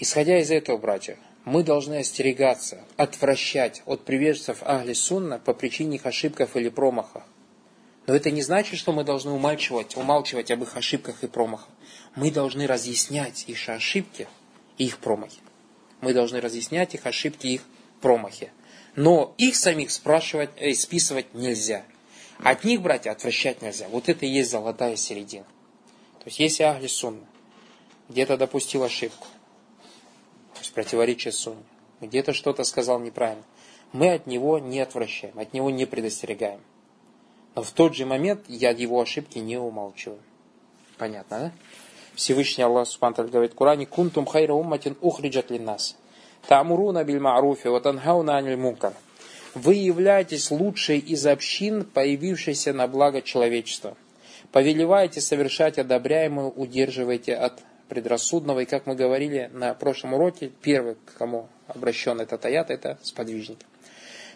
Исходя из этого, братья, мы должны остерегаться, отвращать от приверженцев Ахли Сунна по причине их ошибков или промахов. Но это не значит, что мы должны умалчивать, умалчивать об их ошибках и промахах. Мы должны разъяснять их ошибки и их промахи. Мы должны разъяснять их ошибки и их промахи. Но их самих спрашивать, э, списывать нельзя. От них, братья, отвращать нельзя. Вот это и есть золотая середина. То есть, если Ахли Сунна где-то допустил ошибку, есть противоречие Сунне, где-то что-то сказал неправильно, мы от него не отвращаем, от него не предостерегаем. Но в тот же момент я его ошибки не умалчиваю. Понятно, да? Всевышний Аллах Субхану говорит в Коране, «Кунтум хайра умматин ухриджат нас. Таамуруна биль ма'руфи, ва танхауна аниль мункар». Вы являетесь лучшей из общин, появившейся на благо человечества. Повелеваете совершать одобряемое, удерживаете от предрассудного. И как мы говорили на прошлом уроке, первый, к кому обращен этот аят, это сподвижники.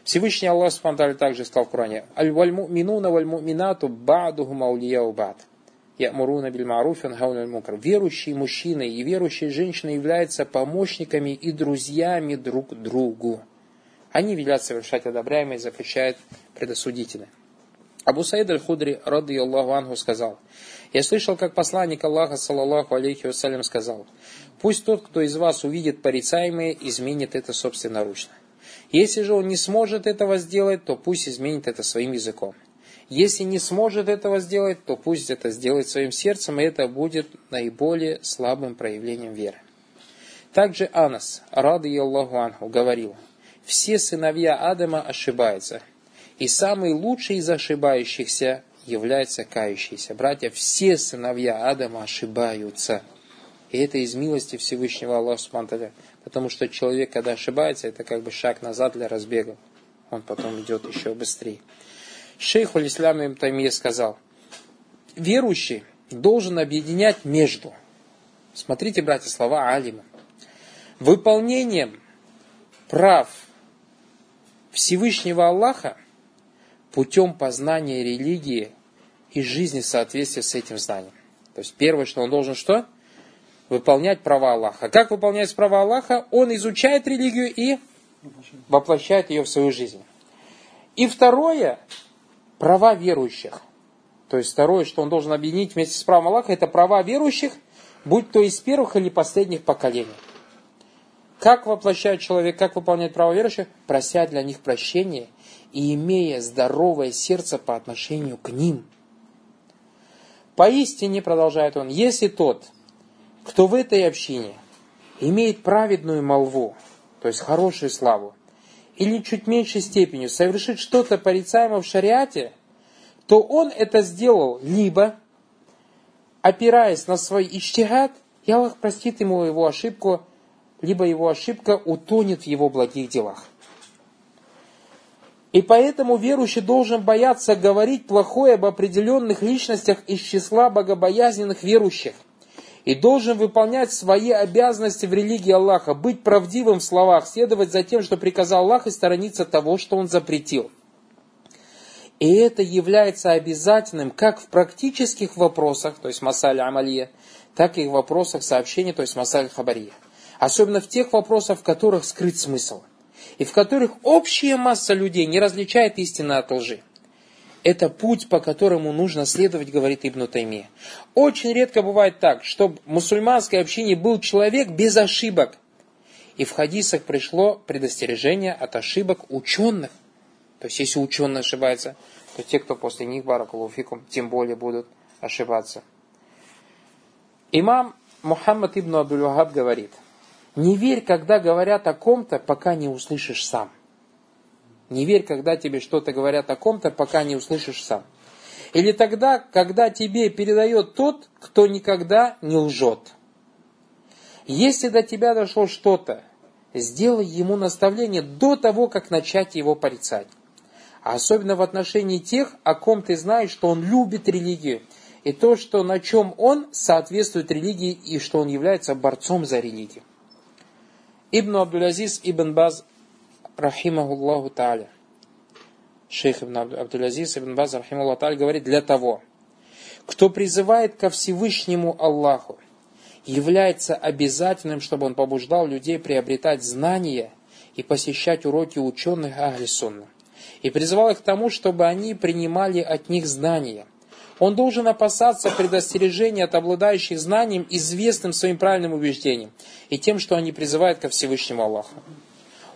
Всевышний Аллах Субхану также сказал в Коране, «Аль-вальму'минуна вальму'минату ба'духум аулияу бад». Ямуруна биль маруф мукр. Верующие мужчины и верующие женщины являются помощниками и друзьями друг другу. Они велят совершать одобряемое и запрещают предосудительное. Абу Саид аль-Худри, рады Аллаху Ангу, сказал, «Я слышал, как посланник Аллаха, саллаллаху алейхи вассалям, сказал, «Пусть тот, кто из вас увидит порицаемое, изменит это собственноручно. Если же он не сможет этого сделать, то пусть изменит это своим языком. Если не сможет этого сделать, то пусть это сделает своим сердцем, и это будет наиболее слабым проявлением веры». Также Анас, рады Аллаху Ангу, говорил, «Все сыновья Адама ошибаются, и самый лучший из ошибающихся является кающийся. Братья, все сыновья Адама ошибаются. И это из милости Всевышнего Аллаха Субтитры. Потому что человек, когда ошибается, это как бы шаг назад для разбега. Он потом идет еще быстрее. Шейх Улислам Им Таймия сказал, верующий должен объединять между, смотрите, братья, слова Алима, выполнением прав Всевышнего Аллаха путем познания религии и жизни в соответствии с этим знанием. То есть первое, что он должен что? Выполнять права Аллаха. Как выполнять права Аллаха? Он изучает религию и воплощает ее в свою жизнь. И второе, права верующих. То есть второе, что он должен объединить вместе с правом Аллаха, это права верующих, будь то из первых или последних поколений. Как воплощает человек, как выполняет право верующих? Прося для них прощения и имея здоровое сердце по отношению к ним. Поистине, продолжает он, если тот, кто в этой общине имеет праведную молву, то есть хорошую славу, или чуть меньшей степенью совершит что-то порицаемое в шариате, то он это сделал либо опираясь на свой ичтигад, и простит ему его ошибку, либо его ошибка утонет в его благих делах. И поэтому верующий должен бояться говорить плохое об определенных личностях из числа богобоязненных верующих. И должен выполнять свои обязанности в религии Аллаха, быть правдивым в словах, следовать за тем, что приказал Аллах, и сторониться того, что Он запретил. И это является обязательным как в практических вопросах, то есть масаль амалия, так и в вопросах сообщения, то есть масаль хабария. Особенно в тех вопросах, в которых скрыт смысл, и в которых общая масса людей не различает истины от лжи. Это путь, по которому нужно следовать, говорит Ибн Тайми. Очень редко бывает так, чтобы в мусульманской общине был человек без ошибок. И в хадисах пришло предостережение от ошибок ученых. То есть, если ученые ошибаются, то те, кто после них, баракалуфикум, тем более будут ошибаться. Имам Мухаммад ибн Абдул говорит, не верь, когда говорят о ком-то, пока не услышишь сам. Не верь, когда тебе что-то говорят о ком-то, пока не услышишь сам. Или тогда, когда тебе передает тот, кто никогда не лжет. Если до тебя дошло что-то, сделай ему наставление до того, как начать его порицать. Особенно в отношении тех, о ком ты знаешь, что он любит религию, и то, что на чем он соответствует религии, и что он является борцом за религию. Ибн Абдулязиз ибн Баз, рахимахуллаху та'аля, шейх ибн Абдулязиз ибн Баз, рахимахуллаху та'аля, говорит, для того, кто призывает ко Всевышнему Аллаху является обязательным, чтобы он побуждал людей приобретать знания и посещать уроки ученых Ахли. И призывал их к тому, чтобы они принимали от них знания. Он должен опасаться предостережения от обладающих знанием, известным своим правильным убеждением, и тем, что они призывают ко Всевышнему Аллаху.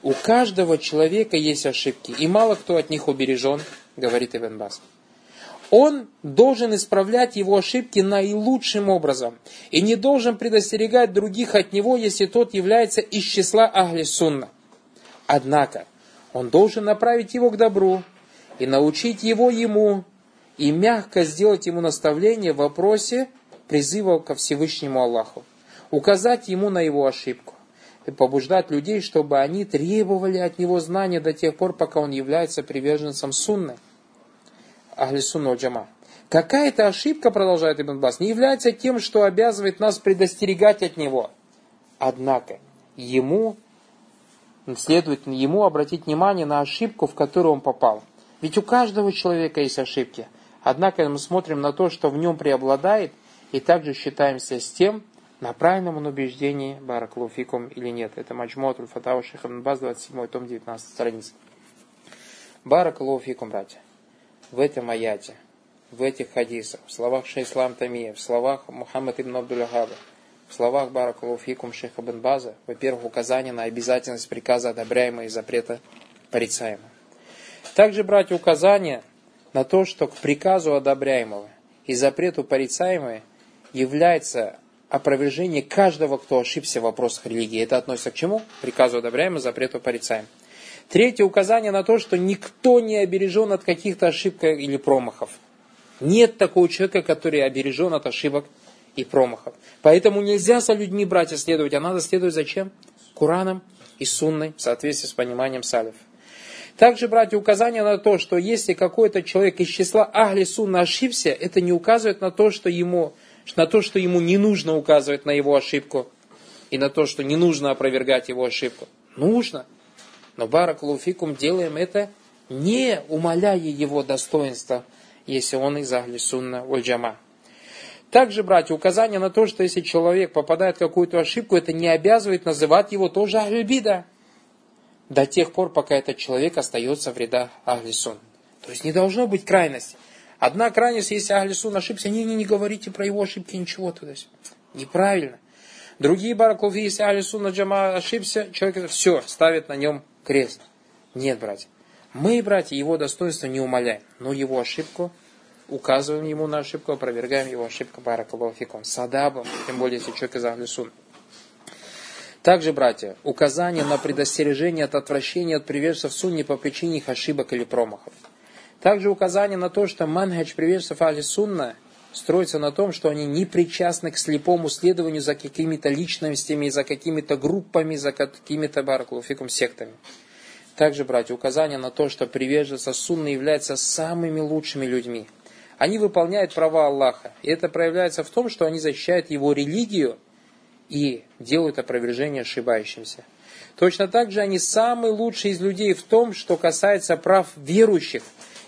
У каждого человека есть ошибки, и мало кто от них убережен, говорит Ибн Бас. Он должен исправлять его ошибки наилучшим образом и не должен предостерегать других от него, если тот является из числа Ахли Сунна. Однако, он должен направить его к добру и научить его ему, и мягко сделать ему наставление в вопросе призыва ко Всевышнему Аллаху, указать ему на его ошибку и побуждать людей, чтобы они требовали от него знания до тех пор, пока он является приверженцем сунны, ахли сунна джама. Какая-то ошибка, продолжает Ибн Бас, не является тем, что обязывает нас предостерегать от него. Однако, ему следует ему обратить внимание на ошибку, в которую он попал. Ведь у каждого человека есть ошибки. Однако мы смотрим на то, что в нем преобладает, и также считаемся с тем, на правильном он убеждении Бараклуфикум или нет. Это Маджмот Фатава Шиханбаз, 27 том, 19 страница. Бараклуфикум, братья. В этом аяте, в этих хадисах, в словах Шейслам Тамия, в словах Мухаммад ибн Абдуллахаба, в словах Бараклуфикум Шейха бен База, во-первых, указание на обязательность приказа одобряемого и запрета порицаемого. Также, братья, указание – на то, что к приказу одобряемого и запрету порицаемого является опровержение каждого, кто ошибся в вопросах религии. Это относится к чему? Приказу одобряемому, запрету порицаемому. Третье указание на то, что никто не обережен от каких-то ошибок или промахов. Нет такого человека, который обережен от ошибок и промахов. Поэтому нельзя за людьми брать и следовать, а надо следовать зачем? Кураном и сунной в соответствии с пониманием салев. Также, братья, указание на то, что если какой-то человек из числа Ахли Сунна ошибся, это не указывает на то, что ему, на то, что ему не нужно указывать на его ошибку, и на то, что не нужно опровергать его ошибку. Нужно. Но Баракулуфикум делаем это, не умаляя его достоинства, если он из Ахли Сунна Ульджама. Также, братья, указание на то, что если человек попадает в какую-то ошибку, это не обязывает называть его тоже Ахлюбида до тех пор, пока этот человек остается в рядах Ахлисун. То есть не должно быть крайности. Одна крайность, если Ахлисун ошибся, не, не, не говорите про его ошибки, ничего. То есть неправильно. Другие баракулфи, если Ахлисун джама ошибся, человек все, ставит на нем крест. Нет, братья. Мы, братья, его достоинство не умоляем, но его ошибку указываем ему на ошибку, опровергаем его ошибку баракулфиком. Садабом, тем более, если человек из Ахлисуна. Также, братья, указание на предостережение от отвращения от приверженцев сунни по причине их ошибок или промахов. Также указание на то, что манхадж приверженцев али сунна строится на том, что они не причастны к слепому следованию за какими-то личностями, за какими-то группами, за какими-то баракулуфикум сектами. Также, братья, указание на то, что приверженцы сунны являются самыми лучшими людьми. Они выполняют права Аллаха. И это проявляется в том, что они защищают его религию и делают опровержение ошибающимся. Точно так же они самые лучшие из людей в том, что касается прав верующих.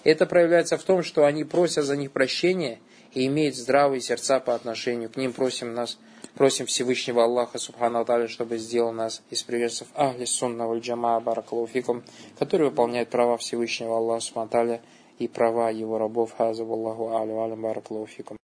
Это проявляется в том, что они просят за них прощения и имеют здравые сердца по отношению к ним. Просим нас, просим Всевышнего Аллаха, Субхану Аталя, чтобы сделал нас из приверженцев Ахли Сунна Валь Джама Баракалуфикум, которые выполняют права Всевышнего Аллаха, Субхану Аталя, и права его рабов. Хаза Аллаху Алю Алям Баракалуфикум.